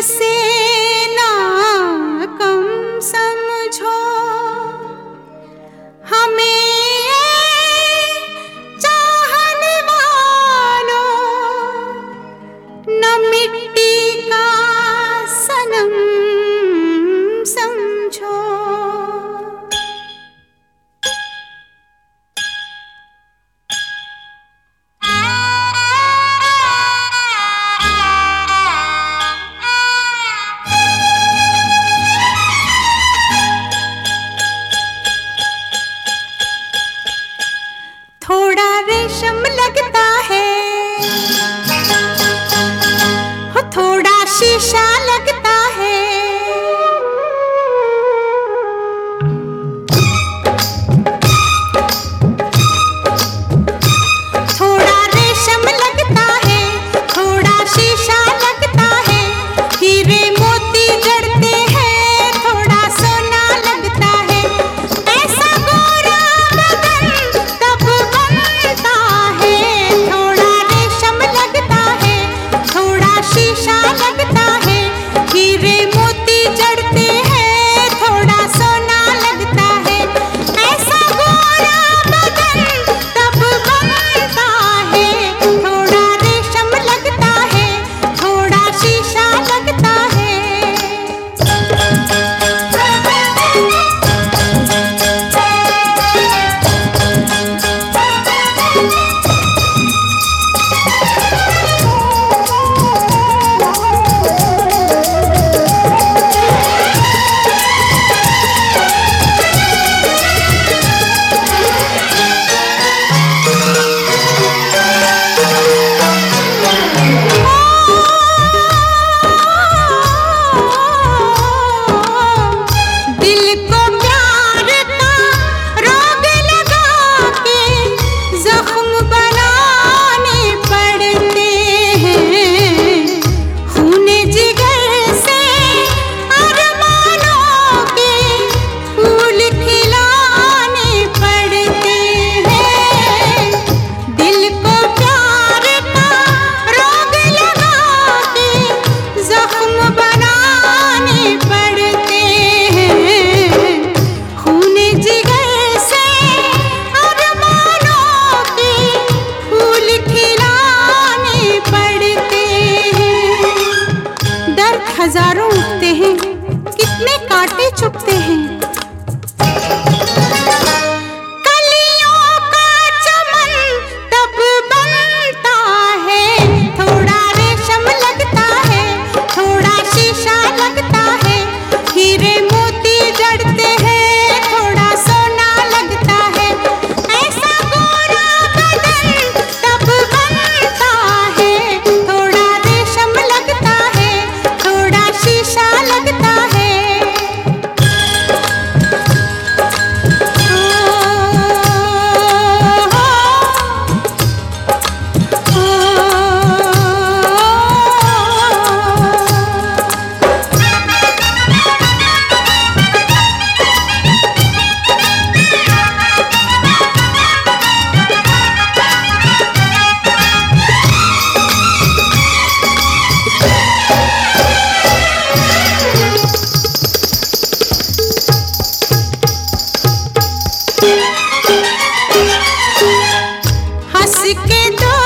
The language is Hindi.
ना रेशम लगता है। हो थोड़ा शीशा हज़ारों उठते हैं कितने कांटे चुपते हैं। লাগে তো